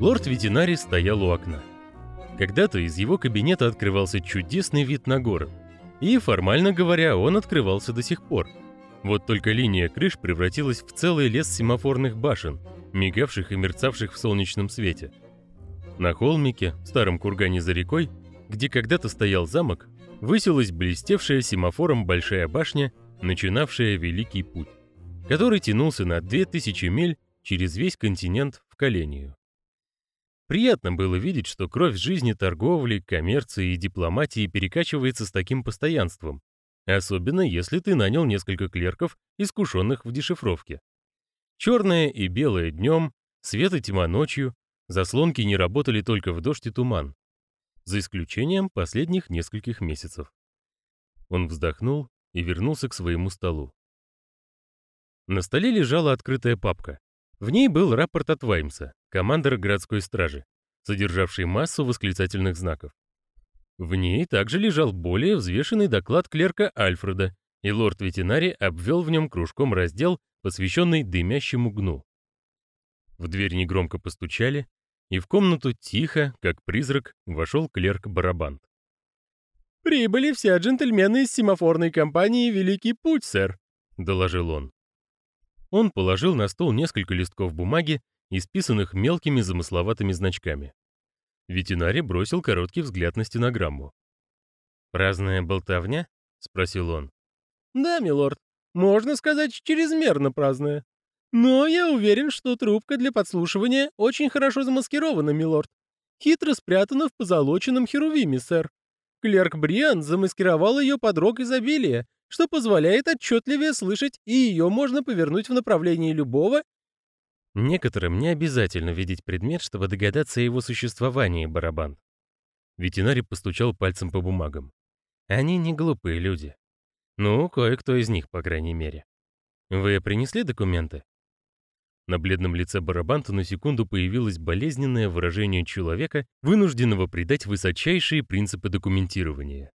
Лорд-ветеринарий стоял у окна. Когда-то из его кабинета открывался чудесный вид на город. И, формально говоря, он открывался до сих пор. Вот только линия крыш превратилась в целый лес семафорных башен, мигавших и мерцавших в солнечном свете. На холмике, старом кургане за рекой, где когда-то стоял замок, высилась блестевшая семафором большая башня, начинавшая Великий Путь, который тянулся на 2000 миль через весь континент в Калению. Приятно было видеть, что кровь жизни торговли, коммерции и дипломатии перекачивается с таким постоянством, особенно если ты нанял несколько клерков, искушенных в дешифровке. Черное и белое днем, свет и тьма ночью, заслонки не работали только в дождь и туман, за исключением последних нескольких месяцев. Он вздохнул и вернулся к своему столу. На столе лежала открытая папка. В ней был рапорт от Ваймса, командора городской стражи, содержавший массу восклицательных знаков. В ней также лежал более взвешенный доклад клерка Альфреда, и лорд-ветеринарий обвел в нем кружком раздел, посвященный дымящему гну. В дверь негромко постучали, и в комнату тихо, как призрак, вошел клерк Барабант. «Прибыли все джентльмены из семафорной компании «Великий путь», сэр», — доложил он. Он положил на стол несколько листков бумаги, исписанных мелкими замысловатыми значками. Ветеринарий бросил короткий взгляд на стенограмму. «Праздная болтовня?» — спросил он. «Да, милорд, можно сказать, чрезмерно праздная. Но я уверен, что трубка для подслушивания очень хорошо замаскирована, милорд. Хитро спрятана в позолоченном херувиме, сэр. Клерк Бриан замаскировал ее под рог изобилия, что позволяет отчетливее слышать, и ее можно повернуть в направлении любого. Некоторым не обязательно видеть предмет, чтобы догадаться о его существовании, барабан. Ветеринарий постучал пальцем по бумагам. Они не глупые люди. Ну, кое-кто из них, по крайней мере. Вы принесли документы? На бледном лице Барабанта на секунду появилось болезненное выражение человека, вынужденного придать высочайшие принципы документирования.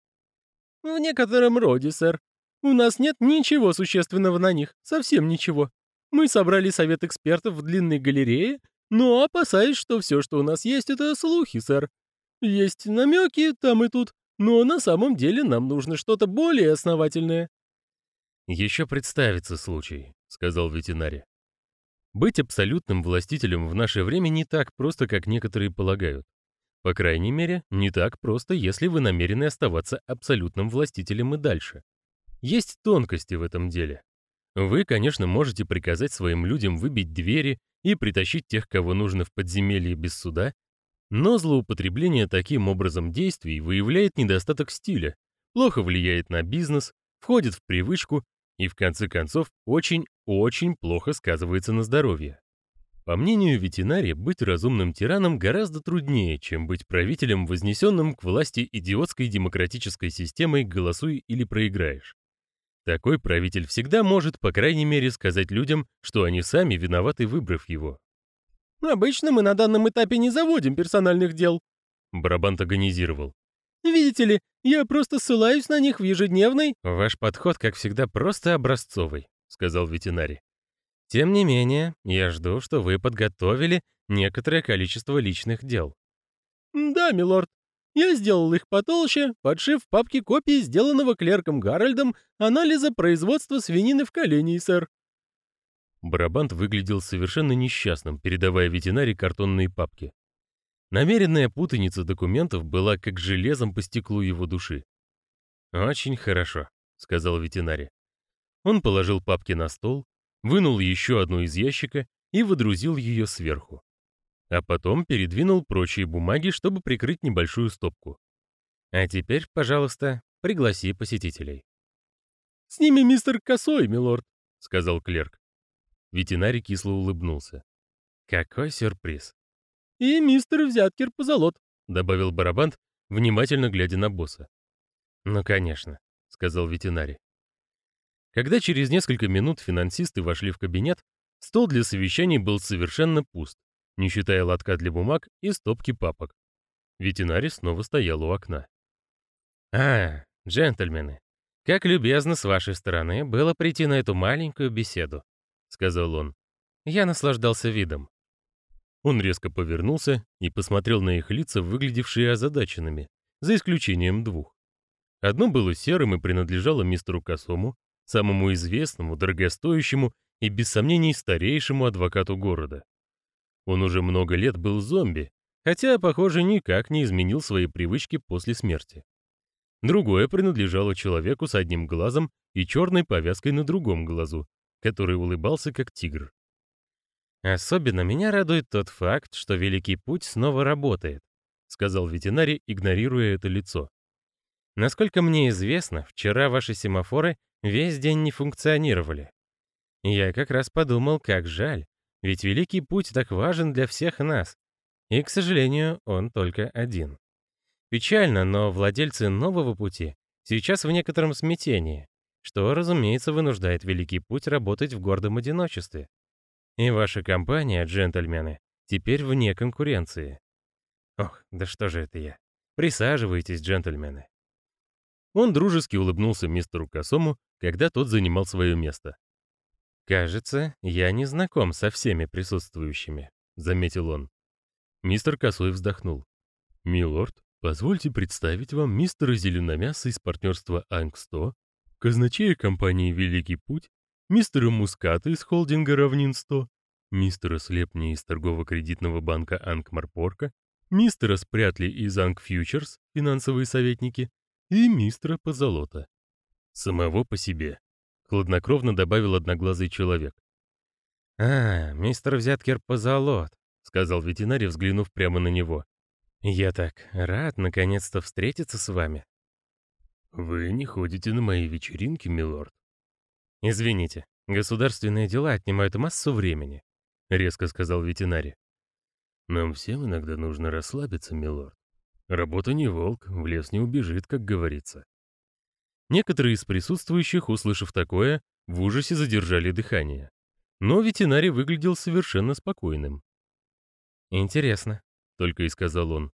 «В некотором роде, сэр. У нас нет ничего существенного на них, совсем ничего. Мы собрали совет экспертов в длинной галерее, но опасаюсь, что все, что у нас есть, это слухи, сэр. Есть намеки там и тут, но на самом деле нам нужно что-то более основательное». «Еще представится случай», — сказал ветеринарий. «Быть абсолютным властителем в наше время не так просто, как некоторые полагают. По крайней мере, не так просто, если вы намерены оставаться абсолютным властителем и дальше. Есть тонкости в этом деле. Вы, конечно, можете приказать своим людям выбить двери и притащить тех, кого нужно в подземелье без суда, но злоупотребление таким образом действий выявляет недостаток стиля, плохо влияет на бизнес, входит в привычку и в конце концов очень-очень плохо сказывается на здоровье. По мнению ветеринария, быть разумным тираном гораздо труднее, чем быть правителем, вознесенным к власти идиотской демократической системой «голосуй или проиграешь». Такой правитель всегда может, по крайней мере, сказать людям, что они сами виноваты, выбрав его. «Обычно мы на данном этапе не заводим персональных дел», — Барабант агонизировал. «Видите ли, я просто ссылаюсь на них в ежедневной...» «Ваш подход, как всегда, просто образцовый», — сказал ветеринарий. «Тем не менее, я жду, что вы подготовили некоторое количество личных дел». «Да, милорд», я сделал их потолще, подшив в папке копии сделанного клерком Гарольдом анализа производства свинины в колене, сэр. Барабант выглядел совершенно несчастным, передавая ветеринарии картонные папки. Намеренная путаница документов была как железом по стеклу его души. «Очень хорошо», — сказал ветеринарий. Он положил папки на стол, вынул еще одну из ящика и выдрузил ее сверху а потом передвинул прочие бумаги, чтобы прикрыть небольшую стопку. А теперь, пожалуйста, пригласи посетителей. «С ними мистер Косой, милорд», — сказал клерк. Ветеринарий кисло улыбнулся. «Какой сюрприз!» «И мистер Взяткер позолот», — добавил Барабант, внимательно глядя на босса. «Ну, конечно», — сказал ветеринарий. Когда через несколько минут финансисты вошли в кабинет, стол для совещаний был совершенно пуст не считая лотка для бумаг и стопки папок. Ветеринарий снова стоял у окна. «А, джентльмены, как любезно с вашей стороны было прийти на эту маленькую беседу», — сказал он. Я наслаждался видом. Он резко повернулся и посмотрел на их лица, выглядевшие озадаченными, за исключением двух. Одно было серым и принадлежало мистеру Косому, самому известному, дорогостоящему и, без сомнений, старейшему адвокату города. Он уже много лет был зомби, хотя, похоже, никак не изменил свои привычки после смерти. Другое принадлежало человеку с одним глазом и черной повязкой на другом глазу, который улыбался как тигр. «Особенно меня радует тот факт, что Великий Путь снова работает», сказал ветеринарий, игнорируя это лицо. «Насколько мне известно, вчера ваши семафоры весь день не функционировали. Я как раз подумал, как жаль, ведь Великий Путь так важен для всех нас. И, к сожалению, он только один. Печально, но владельцы нового пути сейчас в некотором смятении, что, разумеется, вынуждает Великий Путь работать в гордом одиночестве. И ваша компания, джентльмены, теперь вне конкуренции. Ох, да что же это я. Присаживайтесь, джентльмены. Он дружески улыбнулся мистеру Косому, когда тот занимал свое место. «Кажется, я не знаком со всеми присутствующими», — заметил он. Мистер Косой вздохнул. «Милорд, позвольте представить вам мистера Зеленомяса из партнерства Анг-100, казначея компании «Великий путь», мистера Муската из холдинга «Равнин-100», мистера Слепни из торгово-кредитного банка Анг-Марпорка, мистера Спрятли из Анг-Фьючерс, финансовые советники, и мистера Позолота. Самого по себе хладнокровно добавил одноглазый человек. «А, мистер Взяткер позолот», — сказал ветеринарий, взглянув прямо на него. «Я так рад наконец-то встретиться с вами». «Вы не ходите на мои вечеринки, милорд?» «Извините, государственные дела отнимают массу времени», — резко сказал ветеринарий. «Нам всем иногда нужно расслабиться, милорд. Работа не волк, в лес не убежит, как говорится». Некоторые из присутствующих, услышав такое, в ужасе задержали дыхание. Но ветеринарий выглядел совершенно спокойным. «Интересно», — только и сказал он.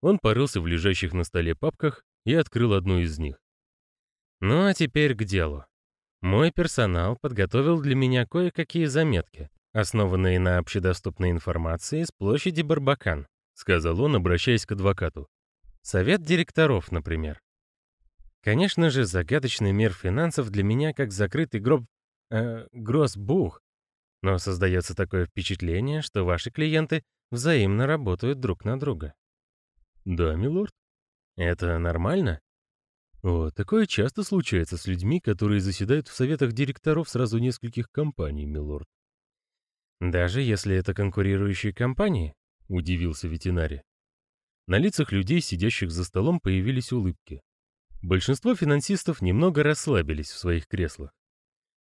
Он порылся в лежащих на столе папках и открыл одну из них. «Ну а теперь к делу. Мой персонал подготовил для меня кое-какие заметки, основанные на общедоступной информации с площади Барбакан», — сказал он, обращаясь к адвокату. «Совет директоров, например. Конечно же, загадочный мир финансов для меня как закрытый гроб... Э, грозбух. Но создается такое впечатление, что ваши клиенты взаимно работают друг на друга. Да, милорд. Это нормально? О, такое часто случается с людьми, которые заседают в советах директоров сразу нескольких компаний, милорд. Даже если это конкурирующие компании? Удивился ветеринарий. На лицах людей, сидящих за столом, появились улыбки. Большинство финансистов немного расслабились в своих креслах.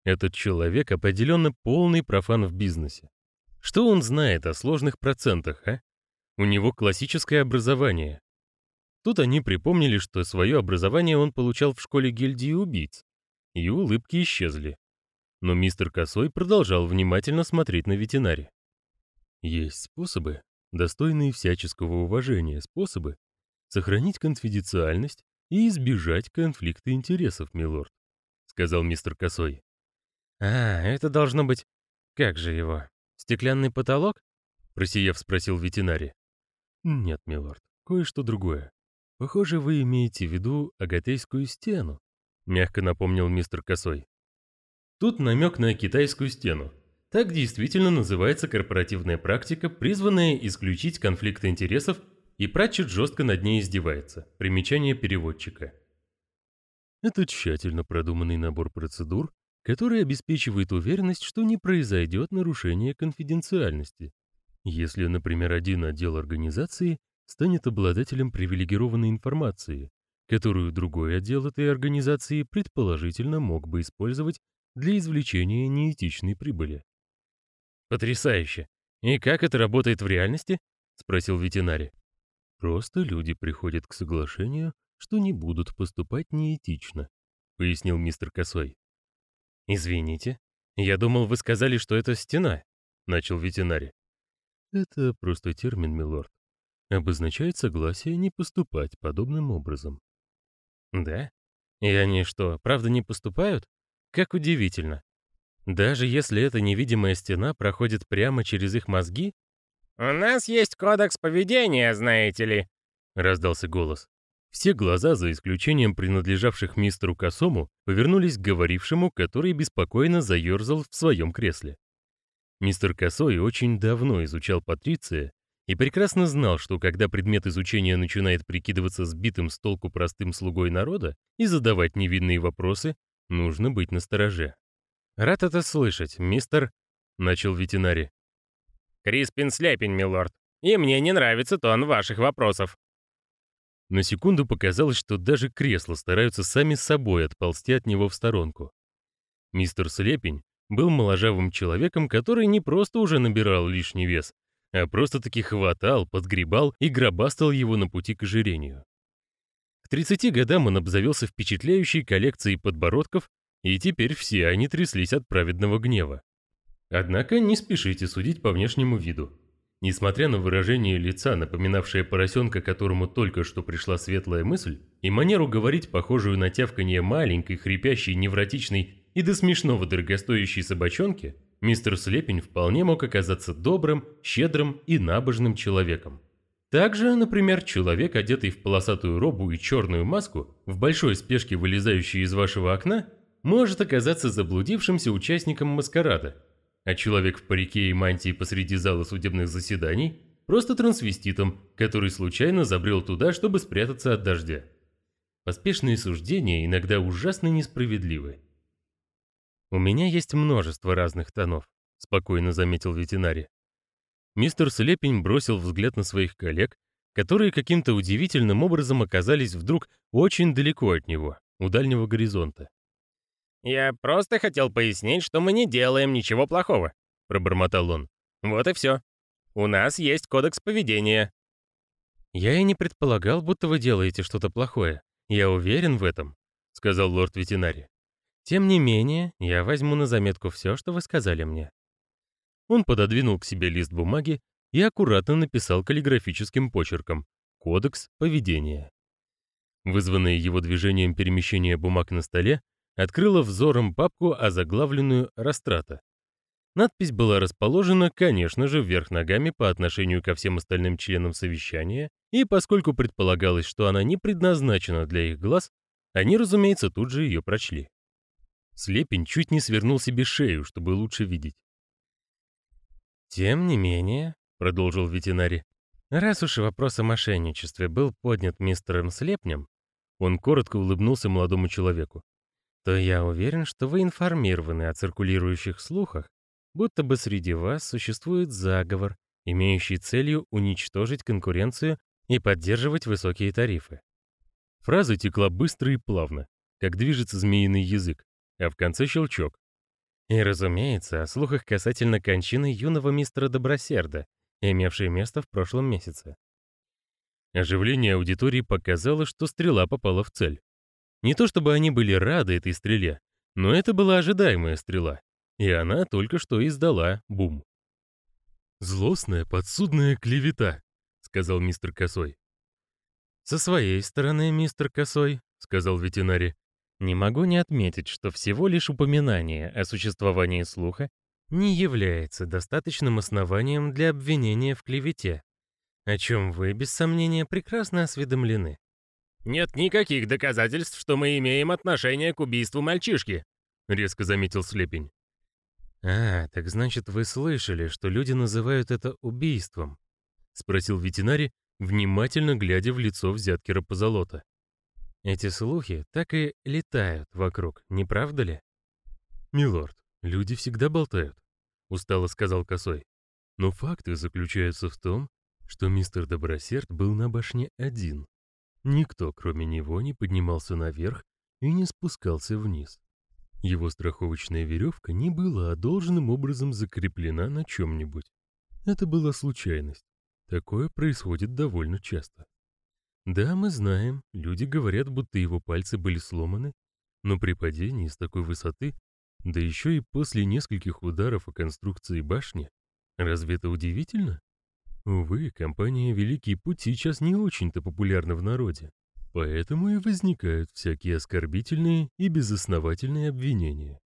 Этот человек определенно полный профан в бизнесе. Что он знает о сложных процентах, а? У него классическое образование. Тут они припомнили, что свое образование он получал в школе гильдии убийц, и улыбки исчезли. Но мистер Косой продолжал внимательно смотреть на ветеринария. Есть способы, достойные всяческого уважения, способы сохранить конфиденциальность и избежать конфликта интересов, милорд», — сказал мистер Косой. «А, это должно быть... Как же его? Стеклянный потолок?» — просияв спросил ветеринарий. «Нет, милорд, кое-что другое. Похоже, вы имеете в виду агатейскую стену», — мягко напомнил мистер Косой. Тут намек на китайскую стену. Так действительно называется корпоративная практика, призванная исключить конфликты интересов и Пратчет жестко над ней издевается. Примечание переводчика. Это тщательно продуманный набор процедур, который обеспечивает уверенность, что не произойдет нарушение конфиденциальности. Если, например, один отдел организации станет обладателем привилегированной информации, которую другой отдел этой организации предположительно мог бы использовать для извлечения неэтичной прибыли. «Потрясающе! И как это работает в реальности?» — спросил ветеринарий. Просто люди приходят к соглашению, что не будут поступать неэтично, пояснил мистер Косой. Извините, я думал, вы сказали, что это стена, начал ветеринарий. Это просто термин, милорд. Обозначает согласие не поступать подобным образом. Да? И они что, правда не поступают? Как удивительно. Даже если эта невидимая стена проходит прямо через их мозги, «У нас есть кодекс поведения, знаете ли», — раздался голос. Все глаза, за исключением принадлежавших мистеру Косому, повернулись к говорившему, который беспокойно заерзал в своем кресле. Мистер Косой очень давно изучал Патриция и прекрасно знал, что когда предмет изучения начинает прикидываться сбитым с толку простым слугой народа и задавать невинные вопросы, нужно быть настороже. «Рад это слышать, мистер...» — начал ветеринарий. «Криспин Слепень, милорд, и мне не нравится тон ваших вопросов». На секунду показалось, что даже кресла стараются сами собой отползти от него в сторонку. Мистер Слепень был моложавым человеком, который не просто уже набирал лишний вес, а просто-таки хватал, подгребал и гробастал его на пути к ожирению. К 30 годам он обзавелся впечатляющей коллекцией подбородков, и теперь все они тряслись от праведного гнева. Однако не спешите судить по внешнему виду. Несмотря на выражение лица, напоминавшее поросенка, которому только что пришла светлая мысль, и манеру говорить, похожую на тявканье маленькой, хрипящей, невротичной и до смешного дорогостоящей собачонки, мистер Слепень вполне мог оказаться добрым, щедрым и набожным человеком. Также, например, человек, одетый в полосатую робу и черную маску, в большой спешке вылезающий из вашего окна, может оказаться заблудившимся участником маскарада, а человек в парике и мантии посреди зала судебных заседаний – просто трансвеститом, который случайно забрел туда, чтобы спрятаться от дождя. Поспешные суждения иногда ужасно несправедливы. «У меня есть множество разных тонов», — спокойно заметил ветеринарий. Мистер Слепень бросил взгляд на своих коллег, которые каким-то удивительным образом оказались вдруг очень далеко от него, у дальнего горизонта. «Я просто хотел пояснить, что мы не делаем ничего плохого», — пробормотал он. «Вот и все. У нас есть кодекс поведения». «Я и не предполагал, будто вы делаете что-то плохое. Я уверен в этом», — сказал лорд-ветеринарий. Тем не менее, я возьму на заметку все, что вы сказали мне. Он пододвинул к себе лист бумаги и аккуратно написал каллиграфическим почерком «Кодекс поведения». Вызванное его движением перемещения бумаг на столе открыло взором папку, озаглавленную «Растрата». Надпись была расположена, конечно же, вверх ногами по отношению ко всем остальным членам совещания, и поскольку предполагалось, что она не предназначена для их глаз, они, разумеется, тут же ее прочли. Слепень чуть не свернул себе шею, чтобы лучше видеть. «Тем не менее», — продолжил ветеринарий, «раз уж вопрос о мошенничестве был поднят мистером Слепнем, он коротко улыбнулся молодому человеку, то я уверен, что вы информированы о циркулирующих слухах, будто бы среди вас существует заговор, имеющий целью уничтожить конкуренцию и поддерживать высокие тарифы. Фраза текла быстро и плавно, как движется змеиный язык а в конце щелчок. И, разумеется, о слухах касательно кончины юного мистера Добросерда, имевшей место в прошлом месяце. Оживление аудитории показало, что стрела попала в цель. Не то чтобы они были рады этой стреле, но это была ожидаемая стрела, и она только что издала бум. «Злостная подсудная клевета», — сказал мистер Косой. «Со своей стороны, мистер Косой», — сказал ветеринарий, не могу не отметить, что всего лишь упоминание о существовании слуха не является достаточным основанием для обвинения в клевете, о чем вы, без сомнения, прекрасно осведомлены. «Нет никаких доказательств, что мы имеем отношение к убийству мальчишки», — резко заметил Слепень. «А, так значит, вы слышали, что люди называют это убийством?» — спросил ветеринарий, внимательно глядя в лицо взяткера позолота. Эти слухи так и летают вокруг, не правда ли? Милорд, люди всегда болтают, устало сказал Косой. Но факты заключаются в том, что мистер Добросерд был на башне один. Никто, кроме него, не поднимался наверх и не спускался вниз. Его страховочная веревка не была должным образом закреплена на чем-нибудь. Это была случайность. Такое происходит довольно часто. Да, мы знаем, люди говорят, будто его пальцы были сломаны, но при падении с такой высоты, да еще и после нескольких ударов о конструкции башни, разве это удивительно? Увы, компания «Великий путь» сейчас не очень-то популярна в народе, поэтому и возникают всякие оскорбительные и безосновательные обвинения.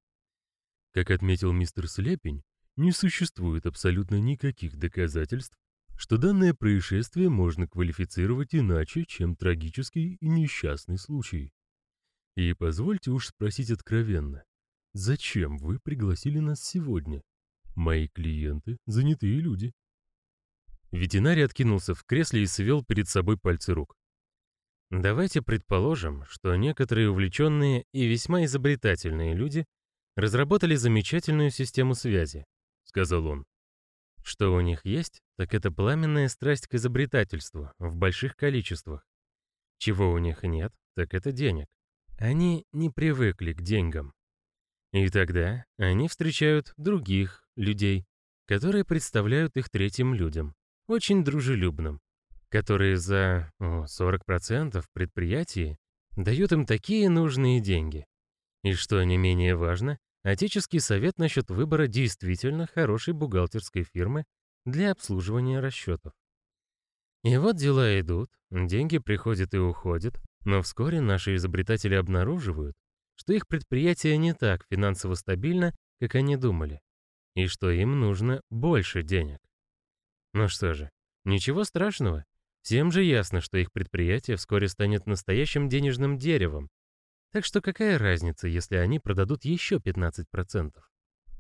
Как отметил мистер Слепень, не существует абсолютно никаких доказательств, что данное происшествие можно квалифицировать иначе, чем трагический и несчастный случай. И позвольте уж спросить откровенно, зачем вы пригласили нас сегодня? Мои клиенты — занятые люди. Ветеринарий откинулся в кресле и свел перед собой пальцы рук. Давайте предположим, что некоторые увлеченные и весьма изобретательные люди разработали замечательную систему связи, сказал он. Что у них есть, так это пламенная страсть к изобретательству в больших количествах. Чего у них нет, так это денег. Они не привыкли к деньгам. И тогда они встречают других людей, которые представляют их третьим людям, очень дружелюбным, которые за о, 40% предприятий дают им такие нужные деньги. И что не менее важно, Отеческий совет насчет выбора действительно хорошей бухгалтерской фирмы для обслуживания расчетов. И вот дела идут, деньги приходят и уходят, но вскоре наши изобретатели обнаруживают, что их предприятие не так финансово стабильно, как они думали, и что им нужно больше денег. Ну что же, ничего страшного, Всем же ясно, что их предприятие вскоре станет настоящим денежным деревом. Так что какая разница, если они продадут еще 15%?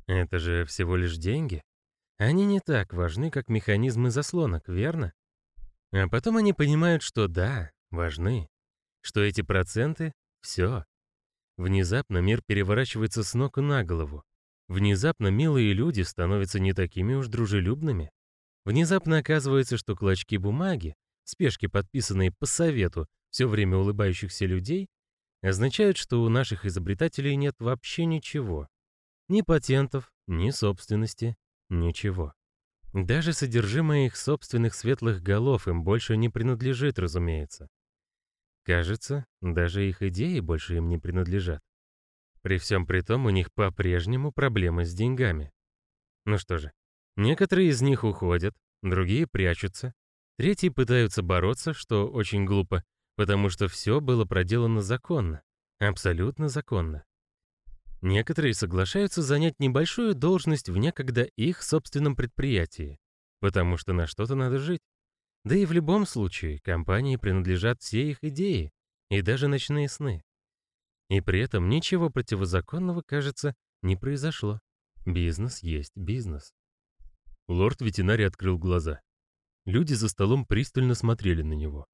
Это же всего лишь деньги. Они не так важны, как механизмы заслонок, верно? А потом они понимают, что да, важны. Что эти проценты — все. Внезапно мир переворачивается с ног на голову. Внезапно милые люди становятся не такими уж дружелюбными. Внезапно оказывается, что клочки бумаги, спешке подписанные по совету все время улыбающихся людей, означают, что у наших изобретателей нет вообще ничего. Ни патентов, ни собственности, ничего. Даже содержимое их собственных светлых голов им больше не принадлежит, разумеется. Кажется, даже их идеи больше им не принадлежат. При всем при том у них по-прежнему проблемы с деньгами. Ну что же, некоторые из них уходят, другие прячутся, Третьи пытаются бороться, что очень глупо, потому что все было проделано законно, абсолютно законно. Некоторые соглашаются занять небольшую должность в некогда их собственном предприятии, потому что на что-то надо жить. Да и в любом случае компании принадлежат все их идеи и даже ночные сны. И при этом ничего противозаконного, кажется, не произошло. Бизнес есть бизнес. Лорд-ветеринарий открыл глаза. Люди за столом пристально смотрели на него.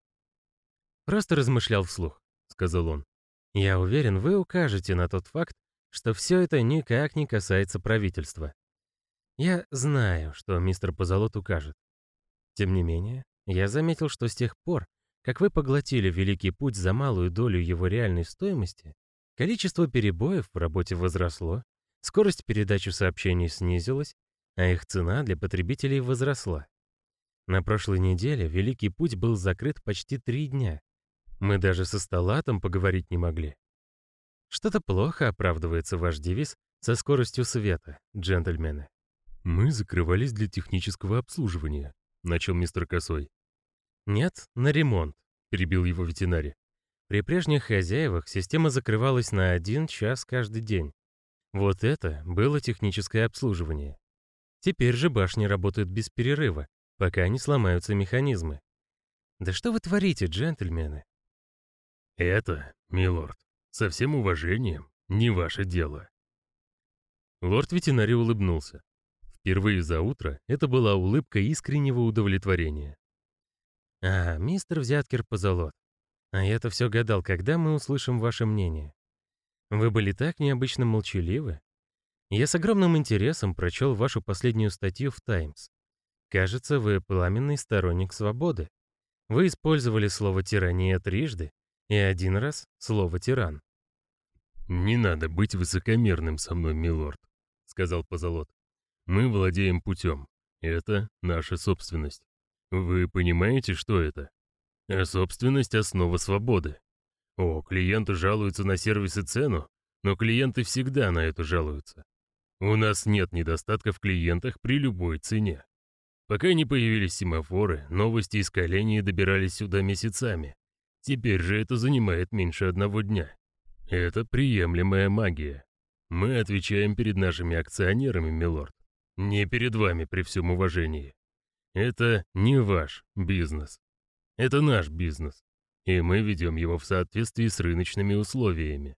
«Просто размышлял вслух», — сказал он. «Я уверен, вы укажете на тот факт, что все это никак не касается правительства. Я знаю, что мистер Позолот укажет. Тем не менее, я заметил, что с тех пор, как вы поглотили Великий Путь за малую долю его реальной стоимости, количество перебоев в работе возросло, скорость передачи сообщений снизилась, а их цена для потребителей возросла. На прошлой неделе Великий Путь был закрыт почти три дня. Мы даже со Сталатом поговорить не могли. Что-то плохо оправдывается ваш девиз со скоростью света, джентльмены. Мы закрывались для технического обслуживания, начал мистер Косой. Нет, на ремонт, перебил его ветеринарий. При прежних хозяевах система закрывалась на один час каждый день. Вот это было техническое обслуживание. Теперь же башни работают без перерыва, пока не сломаются механизмы. Да что вы творите, джентльмены? Это, милорд, со всем уважением, не ваше дело. Лорд-ветеринарий улыбнулся. Впервые за утро это была улыбка искреннего удовлетворения. «А, мистер Взяткер позолот. А я-то все гадал, когда мы услышим ваше мнение. Вы были так необычно молчаливы. Я с огромным интересом прочел вашу последнюю статью в «Таймс». Кажется, вы пламенный сторонник свободы. Вы использовали слово «тирания» трижды, и один раз слово «тиран». «Не надо быть высокомерным со мной, милорд», — сказал Позолот. «Мы владеем путем. Это наша собственность. Вы понимаете, что это? А собственность — основа свободы. О, клиенты жалуются на сервис и цену, но клиенты всегда на это жалуются. У нас нет недостатка в клиентах при любой цене. Пока не появились семафоры, новости из коленей добирались сюда месяцами. Теперь же это занимает меньше одного дня. Это приемлемая магия. Мы отвечаем перед нашими акционерами, милорд. Не перед вами при всем уважении. Это не ваш бизнес. Это наш бизнес, и мы ведем его в соответствии с рыночными условиями.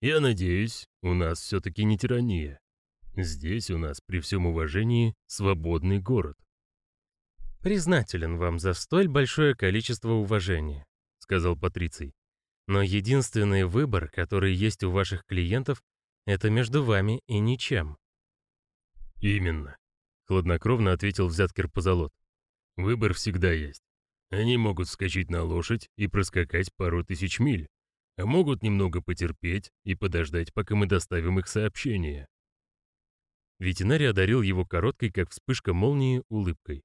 Я надеюсь, у нас все-таки не тирания. Здесь у нас, при всем уважении, свободный город. «Признателен вам за столь большое количество уважения», — сказал Патриций. «Но единственный выбор, который есть у ваших клиентов, это между вами и ничем». «Именно», — хладнокровно ответил взяткер позолот. «Выбор всегда есть. Они могут вскочить на лошадь и проскакать пару тысяч миль, а могут немного потерпеть и подождать, пока мы доставим их сообщение». Ветеринарий одарил его короткой, как вспышка молнии, улыбкой.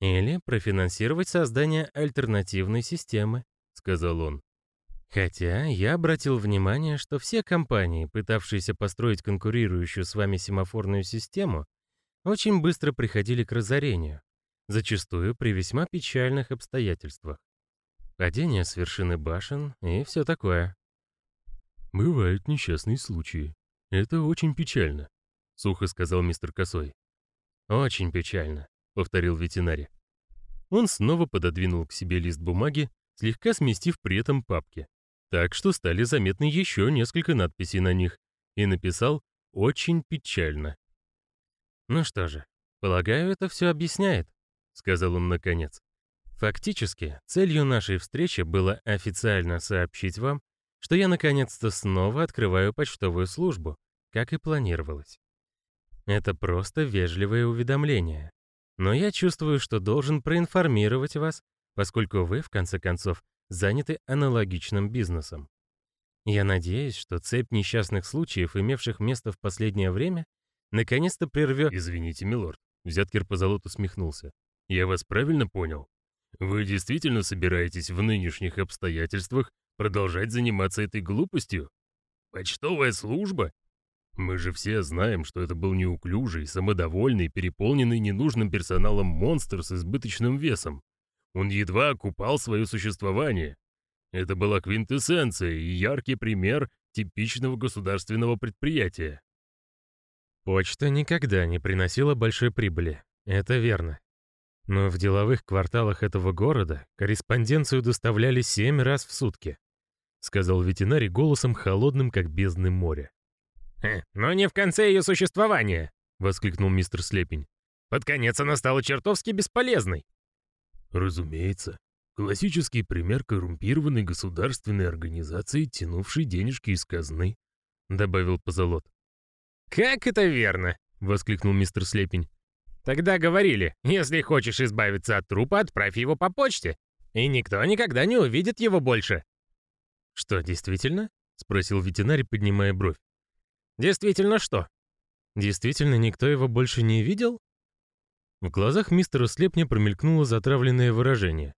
«Или профинансировать создание альтернативной системы», — сказал он. «Хотя я обратил внимание, что все компании, пытавшиеся построить конкурирующую с вами семафорную систему, очень быстро приходили к разорению, зачастую при весьма печальных обстоятельствах. Падение с вершины башен и все такое». «Бывают несчастные случаи. Это очень печально», — сухо сказал мистер Косой. «Очень печально», — повторил ветеринарий. Он снова пододвинул к себе лист бумаги, слегка сместив при этом папки, так что стали заметны еще несколько надписей на них, и написал «Очень печально». «Ну что же, полагаю, это все объясняет», — сказал он наконец. «Фактически, целью нашей встречи было официально сообщить вам, что я наконец-то снова открываю почтовую службу, как и планировалось. Это просто вежливое уведомление. Но я чувствую, что должен проинформировать вас, поскольку вы, в конце концов, заняты аналогичным бизнесом. Я надеюсь, что цепь несчастных случаев, имевших место в последнее время, наконец-то прервет... «Извините, милорд», — Взяткер по золоту смехнулся. «Я вас правильно понял? Вы действительно собираетесь в нынешних обстоятельствах продолжать заниматься этой глупостью? Почтовая служба? Мы же все знаем, что это был неуклюжий, самодовольный, переполненный ненужным персоналом монстр с избыточным весом. Он едва окупал свое существование. Это была квинтэссенция и яркий пример типичного государственного предприятия. Почта никогда не приносила большой прибыли, это верно. Но в деловых кварталах этого города корреспонденцию доставляли семь раз в сутки, сказал ветеринарий голосом холодным, как бездны моря. «Хм, «Но не в конце ее существования!» — воскликнул мистер Слепень. «Под конец она стала чертовски бесполезной!» «Разумеется. Классический пример коррумпированной государственной организации, тянувшей денежки из казны», — добавил Позолот. «Как это верно!» — воскликнул мистер Слепень. «Тогда говорили, если хочешь избавиться от трупа, отправь его по почте, и никто никогда не увидит его больше». «Что, действительно?» — спросил ветеринарий, поднимая бровь. Действительно что? Действительно никто его больше не видел? В глазах мистера Слепня промелькнуло затравленное выражение.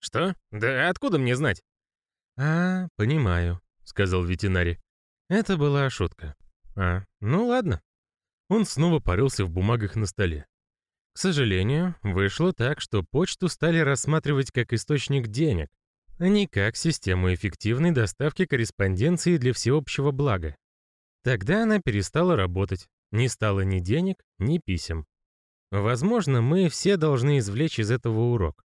Что? Да откуда мне знать? А, понимаю, сказал ветеринарий. Это была шутка. А, ну ладно. Он снова порылся в бумагах на столе. К сожалению, вышло так, что почту стали рассматривать как источник денег, а не как систему эффективной доставки корреспонденции для всеобщего блага. Тогда она перестала работать. Не стало ни денег, ни писем. Возможно, мы все должны извлечь из этого урок.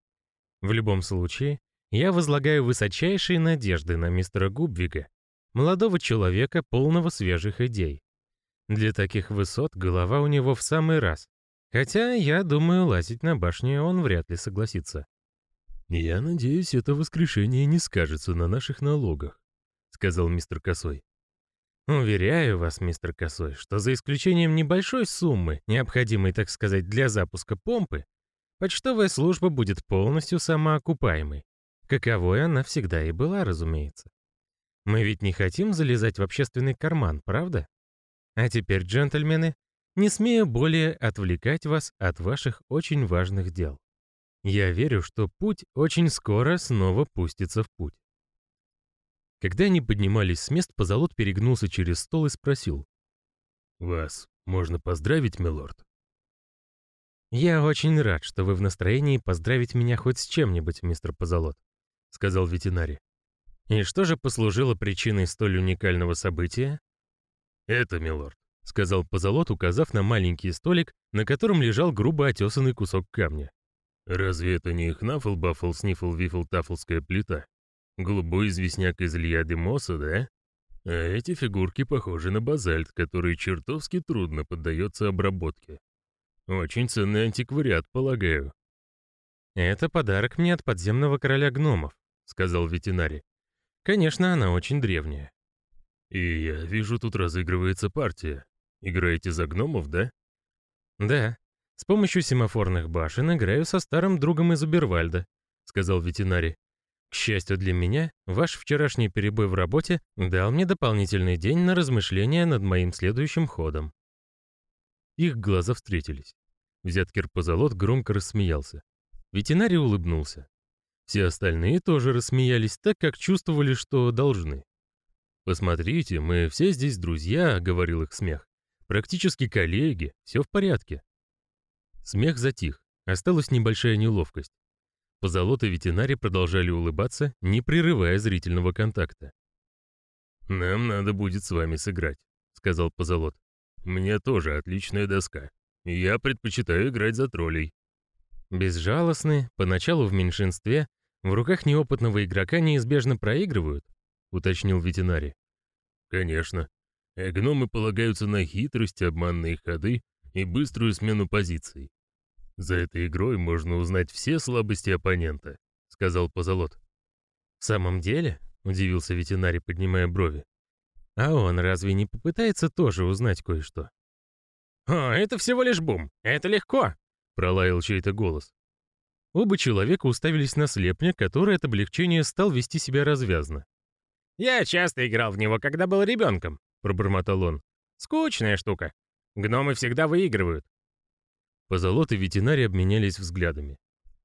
В любом случае, я возлагаю высочайшие надежды на мистера Губвига, молодого человека, полного свежих идей. Для таких высот голова у него в самый раз. Хотя, я думаю, лазить на башню он вряд ли согласится. «Я надеюсь, это воскрешение не скажется на наших налогах», — сказал мистер Косой. Уверяю вас, мистер Косой, что за исключением небольшой суммы, необходимой, так сказать, для запуска помпы, почтовая служба будет полностью самоокупаемой. Каковой она всегда и была, разумеется. Мы ведь не хотим залезать в общественный карман, правда? А теперь, джентльмены, не смею более отвлекать вас от ваших очень важных дел. Я верю, что путь очень скоро снова пустится в путь. Когда они поднимались с мест, Позолот перегнулся через стол и спросил. «Вас можно поздравить, милорд?» «Я очень рад, что вы в настроении поздравить меня хоть с чем-нибудь, мистер Позолот», — сказал ветеринарий. «И что же послужило причиной столь уникального события?» «Это, милорд», — сказал Позолот, указав на маленький столик, на котором лежал грубо отесанный кусок камня. «Разве это не Хнафл, Баффл, Снифл, Вифл, Тафлская плита? Голубой известняк из Ильяды Моса, да? А эти фигурки похожи на базальт, который чертовски трудно поддается обработке. Очень ценный антиквариат, полагаю». «Это подарок мне от подземного короля гномов», — сказал ветеринарий. «Конечно, она очень древняя». «И я вижу, тут разыгрывается партия. Играете за гномов, да?» «Да. С помощью семафорных башен играю со старым другом из Убервальда», — сказал ветеринарий. «К счастью для меня, ваш вчерашний перебой в работе дал мне дополнительный день на размышления над моим следующим ходом». Их глаза встретились. Взяткер позолот громко рассмеялся. Ветеринарий улыбнулся. Все остальные тоже рассмеялись, так как чувствовали, что должны. «Посмотрите, мы все здесь друзья», — говорил их смех. «Практически коллеги, все в порядке». Смех затих, осталась небольшая неловкость. Позолот и ветеринарий продолжали улыбаться, не прерывая зрительного контакта. «Нам надо будет с вами сыграть», — сказал Позолот. «Мне тоже отличная доска. Я предпочитаю играть за троллей». Безжалостные, поначалу в меньшинстве, в руках неопытного игрока неизбежно проигрывают, — уточнил ветеринарий. «Конечно. А гномы полагаются на хитрость, обманные ходы и быструю смену позиций. За этой игрой можно узнать все слабости оппонента», — сказал Позолот. «В самом деле?» — удивился ветеринарий, поднимая брови. «А он разве не попытается тоже узнать кое-что?» «О, это всего лишь бум! Это легко!» — пролаял чей-то голос. Оба человека уставились на слепня, который от облегчения стал вести себя развязно. «Я часто играл в него, когда был ребенком», — пробормотал он. «Скучная штука. Гномы всегда выигрывают». Позолот и ветеринарий обменялись взглядами.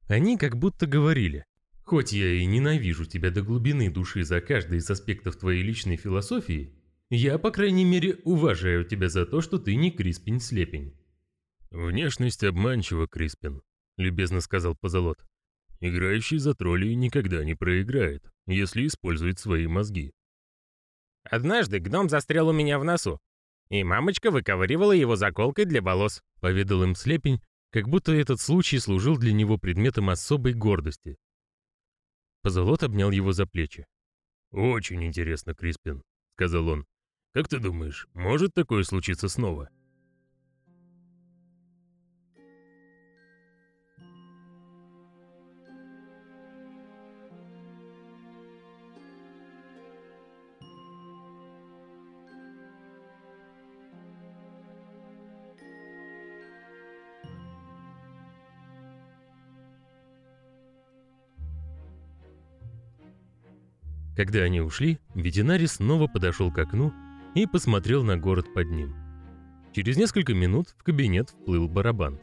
Они как будто говорили, «Хоть я и ненавижу тебя до глубины души за каждый из аспектов твоей личной философии, я, по крайней мере, уважаю тебя за то, что ты не Криспин-слепень». «Внешность обманчива, Криспин», — любезно сказал Позолот. Играющий за троллей никогда не проиграет, если использует свои мозги. «Однажды гном застрял у меня в носу, и мамочка выковыривала его заколкой для волос», — поведал им слепень, как будто этот случай служил для него предметом особой гордости. Позолот обнял его за плечи. «Очень интересно, Криспин», — сказал он. «Как ты думаешь, может такое случиться снова?» Когда они ушли, ветеринарий снова подошел к окну и посмотрел на город под ним. Через несколько минут в кабинет вплыл барабан.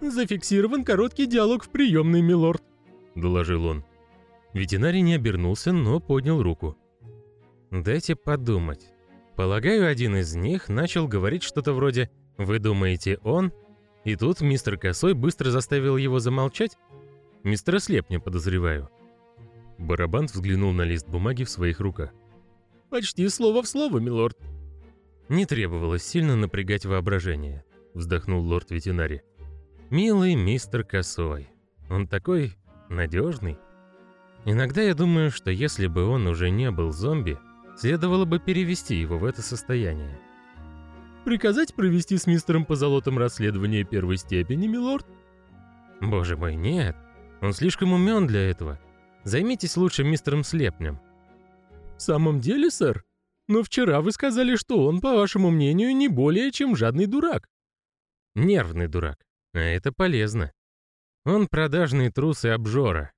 «Зафиксирован короткий диалог в приемной, милорд», — доложил он. Ветеринарий не обернулся, но поднял руку. «Дайте подумать. Полагаю, один из них начал говорить что-то вроде «Вы думаете, он?» И тут мистер Косой быстро заставил его замолчать? Мистера Слепня, подозреваю. Барабан взглянул на лист бумаги в своих руках. «Почти слово в слово, милорд». «Не требовалось сильно напрягать воображение», — вздохнул лорд-ветеринарий. «Милый мистер Косой. Он такой надежный. Иногда я думаю, что если бы он уже не был зомби, следовало бы перевести его в это состояние». «Приказать провести с мистером Позолотом расследование первой степени, милорд?» «Боже мой, нет. Он слишком умен для этого. Займитесь лучше мистером Слепнем». «В самом деле, сэр? Но вчера вы сказали, что он, по вашему мнению, не более чем жадный дурак». «Нервный дурак. А это полезно. Он продажный трус и обжора.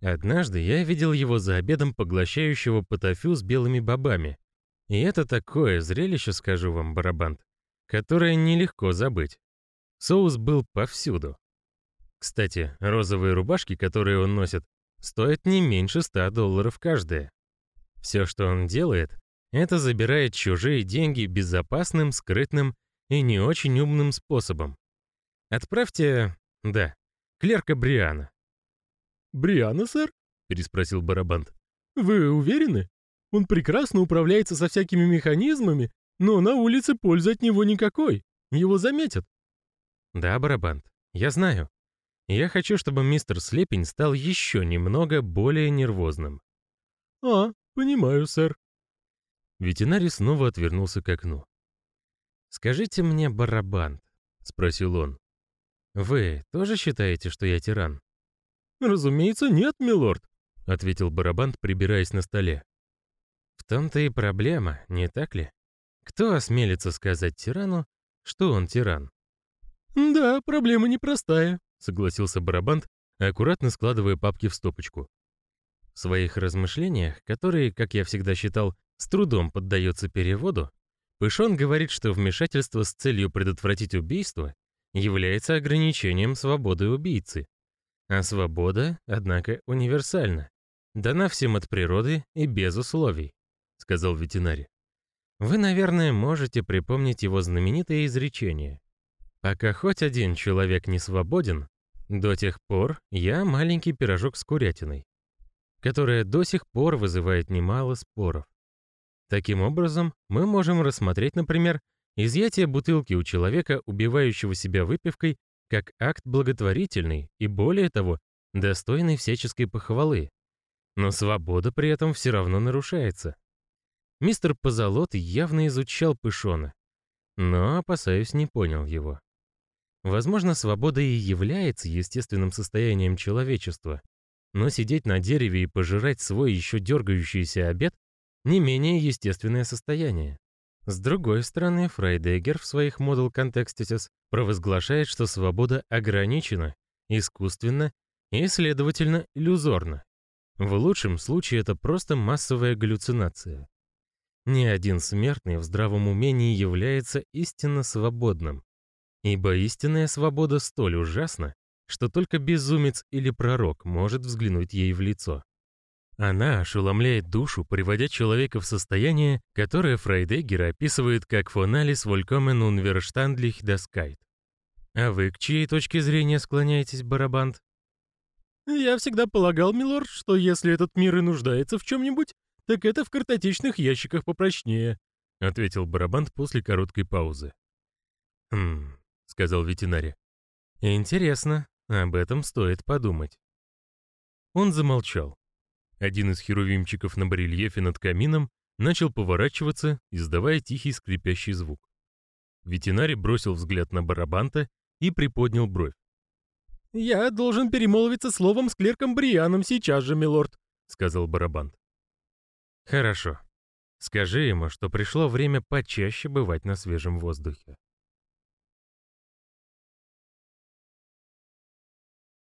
Однажды я видел его за обедом поглощающего патофю с белыми бобами. И это такое зрелище, скажу вам, барабант, которое нелегко забыть. Соус был повсюду. Кстати, розовые рубашки, которые он носит, стоит не меньше 100 долларов каждая. Все, что он делает, это забирает чужие деньги безопасным, скрытным и не очень умным способом. Отправьте, да, клерка Бриана. «Бриана, сэр?» — переспросил Барабант. «Вы уверены? Он прекрасно управляется со всякими механизмами Но на улице пользы от него никакой. Его заметят. Да, Барабант, я знаю. Я хочу, чтобы мистер Слепень стал еще немного более нервозным. А, понимаю, сэр. Ветеринарий снова отвернулся к окну. «Скажите мне, Барабант», — спросил он, — «вы тоже считаете, что я тиран?» «Разумеется, нет, милорд», — ответил Барабант, прибираясь на столе. «В том-то и проблема, не так ли? Кто осмелится сказать тирану, что он тиран?» «Да, проблема непростая», — согласился Барабант, аккуратно складывая папки в стопочку. В своих размышлениях, которые, как я всегда считал, с трудом поддается переводу, Пышон говорит, что вмешательство с целью предотвратить убийство является ограничением свободы убийцы. А свобода, однако, универсальна, дана всем от природы и без условий, сказал ветеринарий. Вы, наверное, можете припомнить его знаменитое изречение. Пока хоть один человек не свободен, до тех пор я маленький пирожок с курятиной, которое до сих пор вызывает немало споров. Таким образом, мы можем рассмотреть, например, изъятие бутылки у человека, убивающего себя выпивкой, как акт благотворительный и, более того, достойный всяческой похвалы. Но свобода при этом все равно нарушается. Мистер Позолот явно изучал Пышона, но, опасаюсь, не понял его. Возможно, свобода и является естественным состоянием человечества, но сидеть на дереве и пожирать свой еще дергающийся обед не менее естественное состояние. С другой стороны, Фрайдегер в своих Model Contextuses провозглашает, что свобода ограничена, искусственна и, следовательно, иллюзорна. В лучшем случае это просто массовая галлюцинация. Ни один смертный в здравом уме не является истинно свободным, ибо истинная свобода столь ужасна, что только безумец или пророк может взглянуть ей в лицо. Она ошеломляет душу, приводя человека в состояние, которое Фрейдеггер описывает как «фоналис волькомен унверштандлих daskait». А вы к чьей точке зрения склоняетесь, Барабант? Я всегда полагал, милорд, что если этот мир и нуждается в чем-нибудь, так это в картотечных ящиках попрочнее, ответил Барабант после короткой паузы. Хм, сказал ветеринарий. Интересно, об этом стоит подумать. Он замолчал. Один из херувимчиков на барельефе над камином начал поворачиваться, издавая тихий скрипящий звук. Ветеринарий бросил взгляд на барабанта и приподнял бровь. «Я должен перемолвиться словом с клерком Брианом сейчас же, милорд», — сказал барабант. «Хорошо. Скажи ему, что пришло время почаще бывать на свежем воздухе».